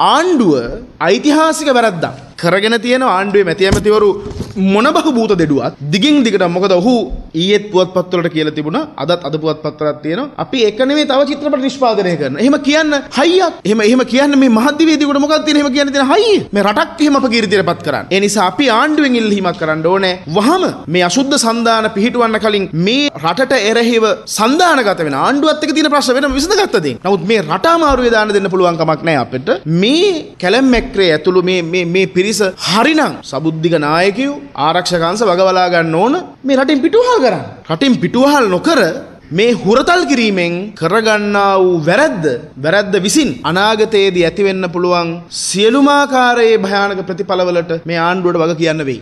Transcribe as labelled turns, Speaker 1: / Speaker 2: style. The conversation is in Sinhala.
Speaker 1: ආණ්ඩුව ඓතිහාසික වැරද්දක්. කරගෙන තියෙන ආණ්ඩුවේ මැති ඇමතිවරු මොන බහු භූත දෙඩුවත් දිගින් දිගට මොකද ඔහු ඊයේත් පුවත්පත්වලට කියලා තිබුණා. අදත් අද පුවත්පත්වලත් තියෙනවා. අපි එක නෙමෙයි තව චිත්‍රපට නිෂ්පාදනය කරනවා. එහෙම කියන්න හයියක්. එහෙම එහෙම කියන්න මේ මහද්දිවේදීකට මොකක්ද තියෙන එහෙම කියන්න තියෙන හයිය. මේ රටක් එහෙම අපකීර්තියටපත් කරන්න. ඒ නිසා අපි ආණ්ඩුවෙන් ඉල්ලීමක් කරන්න ඕනේ. වහම මේ අශුද්ධ සන්දාන පිහිටුවන්න කලින් මේ රටට එරෙහිව සන්දානගත වෙන ආණ්ඩුවත් එක්ක තියෙන ප්‍රශ්න වෙනම විසඳගත්ත දේ. නමුත් මේ රට අමාරුවේ දාන්න දෙන්න පුළුවන් කමක් නැහැ අපිට. මේ කැලම් මැක්‍රේ ඇතුළු මේ මේ මේ පිරිස හරිනම් සබුද්ධික නායකයෝ ආරක්ෂක අංශ වගවලා ගන්න ඕන මේ රටින් පිටුවහල් කරන්න. රටින් පිටුවහල් නොකර මේ හුරතල් කිරීමෙන් කරගන්නා වූ වැරැද්ද වැරැද්ද විසින් අනාගතයේදී ඇතිවෙන්න පුළුවන් සියලුමාකාරයේ භයානක ප්‍රතිඵලවලට මේ ආණ්ඩුවට වග කියන්න වෙයි.